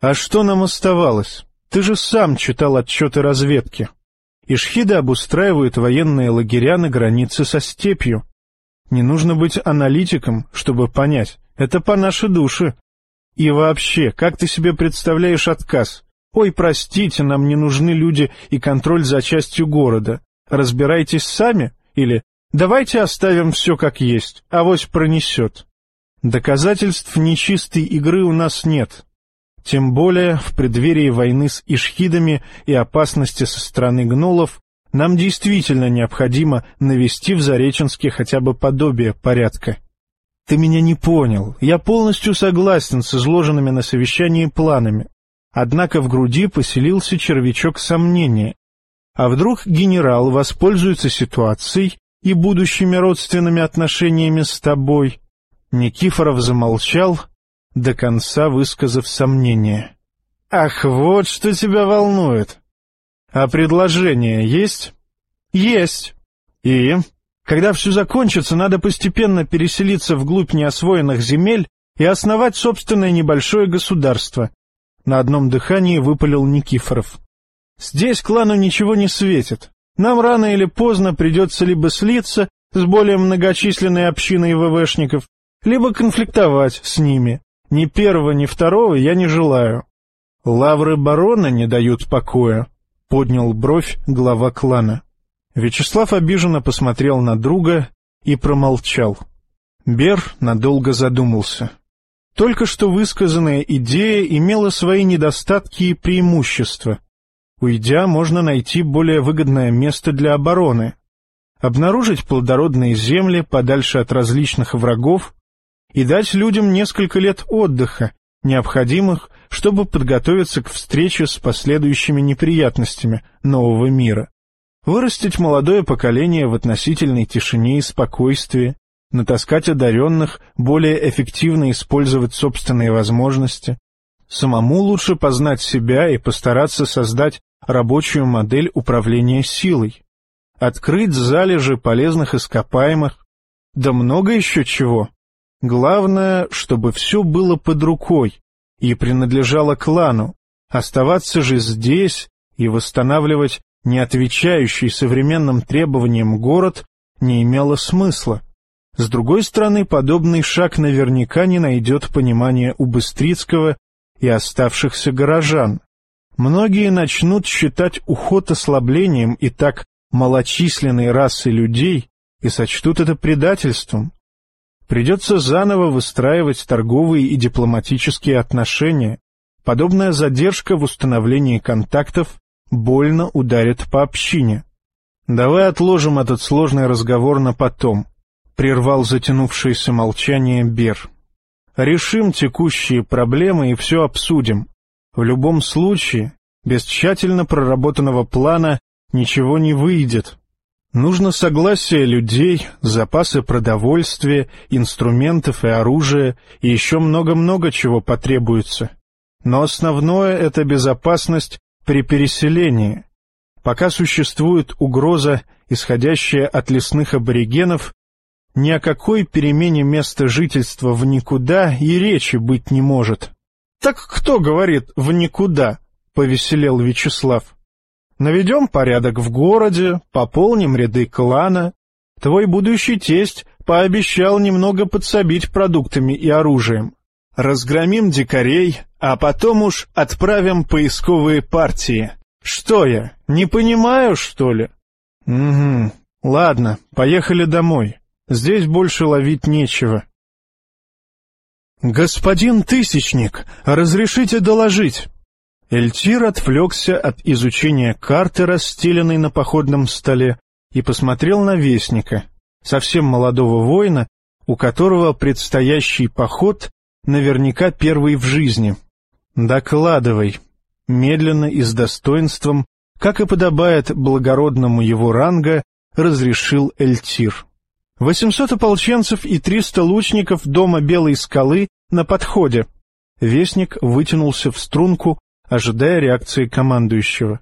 А что нам оставалось? Ты же сам читал отчеты разведки. Ишхиды обустраивают военные лагеря на границе со степью. Не нужно быть аналитиком, чтобы понять, это по нашей душе. И вообще, как ты себе представляешь отказ? «Ой, простите, нам не нужны люди и контроль за частью города. Разбирайтесь сами» или «давайте оставим все как есть, авось пронесет». Доказательств нечистой игры у нас нет. Тем более в преддверии войны с ишхидами и опасности со стороны гнолов нам действительно необходимо навести в Зареченске хотя бы подобие порядка. Ты меня не понял. Я полностью согласен с изложенными на совещании планами. Однако в груди поселился червячок сомнения. А вдруг генерал воспользуется ситуацией и будущими родственными отношениями с тобой? Никифоров замолчал, до конца высказав сомнение. «Ах, вот что тебя волнует! А предложение есть?» «Есть. И?» Когда все закончится, надо постепенно переселиться вглубь неосвоенных земель и основать собственное небольшое государство. На одном дыхании выпалил Никифоров. Здесь клану ничего не светит. Нам рано или поздно придется либо слиться с более многочисленной общиной ВВшников, либо конфликтовать с ними. Ни первого, ни второго я не желаю. Лавры барона не дают покоя, — поднял бровь глава клана. Вячеслав обиженно посмотрел на друга и промолчал. Бер надолго задумался. Только что высказанная идея имела свои недостатки и преимущества. Уйдя, можно найти более выгодное место для обороны, обнаружить плодородные земли подальше от различных врагов и дать людям несколько лет отдыха, необходимых, чтобы подготовиться к встрече с последующими неприятностями нового мира вырастить молодое поколение в относительной тишине и спокойствии, натаскать одаренных, более эффективно использовать собственные возможности, самому лучше познать себя и постараться создать рабочую модель управления силой, открыть залежи полезных ископаемых, да много еще чего. Главное, чтобы все было под рукой и принадлежало клану, оставаться же здесь и восстанавливать не отвечающий современным требованиям город не имело смысла. С другой стороны, подобный шаг наверняка не найдет понимания у Быстрицкого и оставшихся горожан. Многие начнут считать уход ослаблением и так малочисленной расы людей и сочтут это предательством. Придется заново выстраивать торговые и дипломатические отношения. Подобная задержка в установлении контактов больно ударит по общине. Давай отложим этот сложный разговор на потом, — прервал затянувшееся молчание Бер. Решим текущие проблемы и все обсудим. В любом случае, без тщательно проработанного плана ничего не выйдет. Нужно согласие людей, запасы продовольствия, инструментов и оружия, и еще много-много чего потребуется. Но основное — это безопасность при переселении. Пока существует угроза, исходящая от лесных аборигенов, ни о какой перемене места жительства в никуда и речи быть не может. — Так кто говорит «в никуда»? — повеселел Вячеслав. — Наведем порядок в городе, пополним ряды клана. Твой будущий тесть пообещал немного подсобить продуктами и оружием. Разгромим дикарей, а потом уж отправим поисковые партии. Что я, не понимаю, что ли? — Угу. Ладно, поехали домой. Здесь больше ловить нечего. «Господин Тысячник, разрешите доложить?» Эльтир отвлекся от изучения карты, расстеленной на походном столе, и посмотрел на Вестника, совсем молодого воина, у которого предстоящий поход наверняка первый в жизни. «Докладывай», медленно и с достоинством, как и подобает благородному его ранга, разрешил Эльтир. Восемьсот ополченцев и триста лучников дома Белой скалы на подходе. Вестник вытянулся в струнку, ожидая реакции командующего.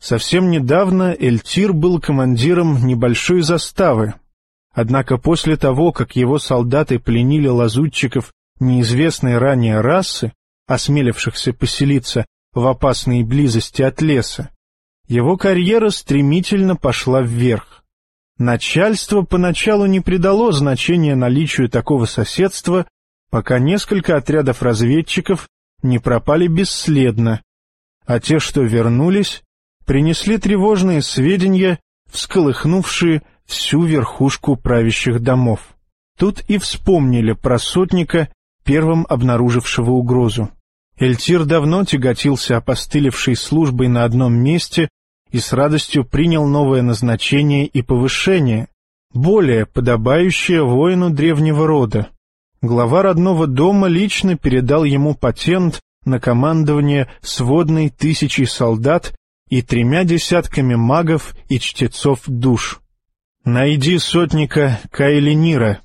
Совсем недавно Эльтир был командиром небольшой заставы. Однако после того, как его солдаты пленили лазутчиков неизвестной ранее расы, осмелившихся поселиться в опасной близости от леса, его карьера стремительно пошла вверх. Начальство поначалу не придало значения наличию такого соседства, пока несколько отрядов разведчиков не пропали бесследно, а те, что вернулись, принесли тревожные сведения, всколыхнувшие всю верхушку правящих домов. Тут и вспомнили про сотника, первым обнаружившего угрозу. Эльтир давно тяготился опостылевшей службой на одном месте и с радостью принял новое назначение и повышение, более подобающее воину древнего рода. Глава родного дома лично передал ему патент на командование сводной тысячей солдат и тремя десятками магов и чтецов душ. «Найди сотника Кайлинира.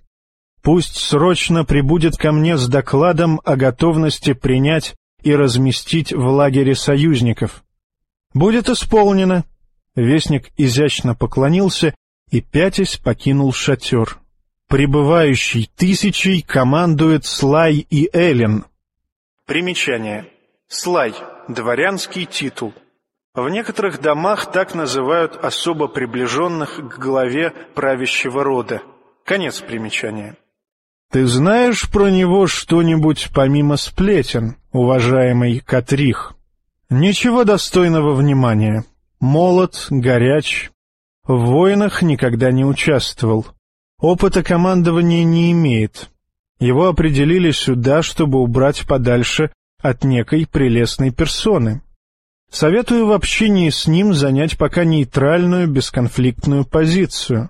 Пусть срочно прибудет ко мне с докладом о готовности принять и разместить в лагере союзников. «Будет исполнено». Вестник изящно поклонился и, пятясь, покинул шатер. Прибывающий тысячей командует Слай и Эллен. Примечание. Слай — дворянский титул. В некоторых домах так называют особо приближенных к главе правящего рода. Конец примечания. «Ты знаешь про него что-нибудь помимо сплетен, уважаемый Катрих?» Ничего достойного внимания. Молод, горяч. В войнах никогда не участвовал. Опыта командования не имеет. Его определили сюда, чтобы убрать подальше от некой прелестной персоны. Советую в общении с ним занять пока нейтральную, бесконфликтную позицию.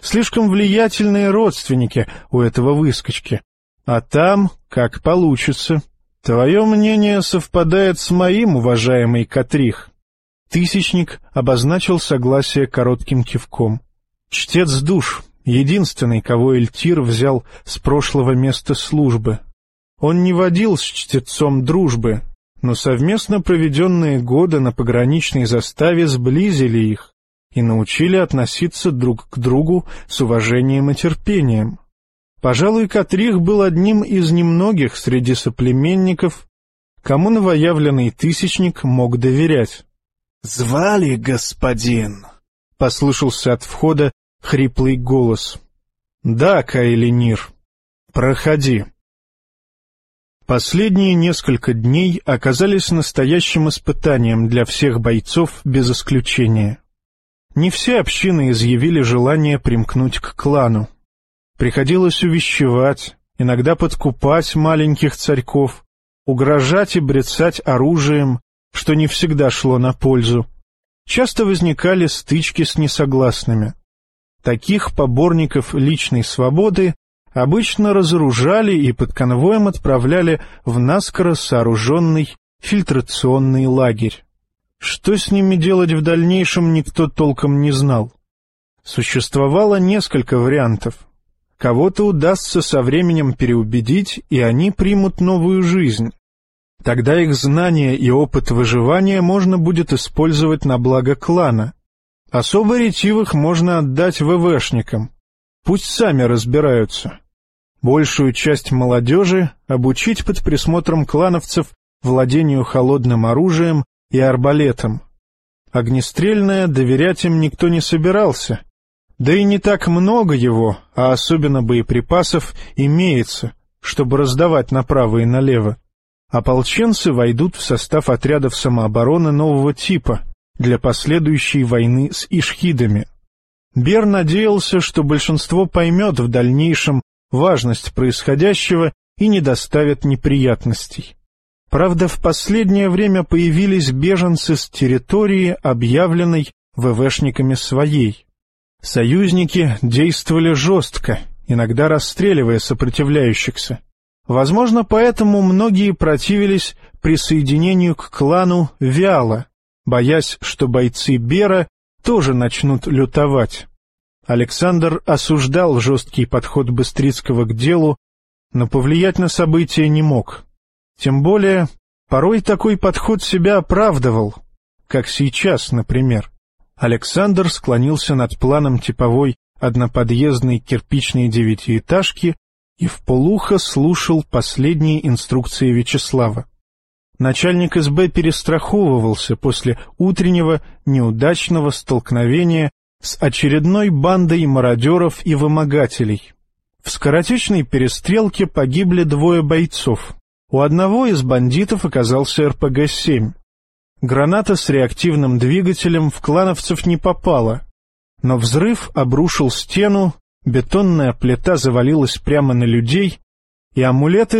Слишком влиятельные родственники у этого выскочки. А там как получится. Твое мнение совпадает с моим, уважаемый Катрих. Тысячник обозначил согласие коротким кивком. Чтец душ, единственный, кого Эльтир взял с прошлого места службы. Он не водил с чтецом дружбы, но совместно проведенные годы на пограничной заставе сблизили их и научили относиться друг к другу с уважением и терпением. Пожалуй, Катрих был одним из немногих среди соплеменников, кому новоявленный тысячник мог доверять. «Звали, господин?» — послышался от входа хриплый голос. «Да, Кайленир, проходи». Последние несколько дней оказались настоящим испытанием для всех бойцов без исключения. Не все общины изъявили желание примкнуть к клану. Приходилось увещевать, иногда подкупать маленьких царьков, угрожать и брецать оружием, что не всегда шло на пользу. Часто возникали стычки с несогласными. Таких поборников личной свободы обычно разоружали и под конвоем отправляли в наскоро сооруженный фильтрационный лагерь. Что с ними делать в дальнейшем, никто толком не знал. Существовало несколько вариантов. Кого-то удастся со временем переубедить, и они примут новую жизнь. Тогда их знания и опыт выживания можно будет использовать на благо клана. Особо ретивых можно отдать ВВшникам. Пусть сами разбираются. Большую часть молодежи обучить под присмотром клановцев владению холодным оружием и арбалетом. Огнестрельное доверять им никто не собирался. Да и не так много его, а особенно боеприпасов, имеется, чтобы раздавать направо и налево. Ополченцы войдут в состав отрядов самообороны нового типа для последующей войны с ишхидами. Бер надеялся, что большинство поймет в дальнейшем важность происходящего и не доставит неприятностей. Правда, в последнее время появились беженцы с территории, объявленной ВВшниками своей. Союзники действовали жестко, иногда расстреливая сопротивляющихся. Возможно, поэтому многие противились присоединению к клану Виала, боясь, что бойцы Бера тоже начнут лютовать. Александр осуждал жесткий подход Быстрицкого к делу, но повлиять на события не мог. Тем более, порой такой подход себя оправдывал, как сейчас, например. Александр склонился над планом типовой одноподъездной кирпичной девятиэтажки и вполуха слушал последние инструкции Вячеслава. Начальник СБ перестраховывался после утреннего неудачного столкновения с очередной бандой мародеров и вымогателей. В скоротечной перестрелке погибли двое бойцов. У одного из бандитов оказался РПГ-7. Граната с реактивным двигателем в клановцев не попала, но взрыв обрушил стену, бетонная плита завалилась прямо на людей, и амулеты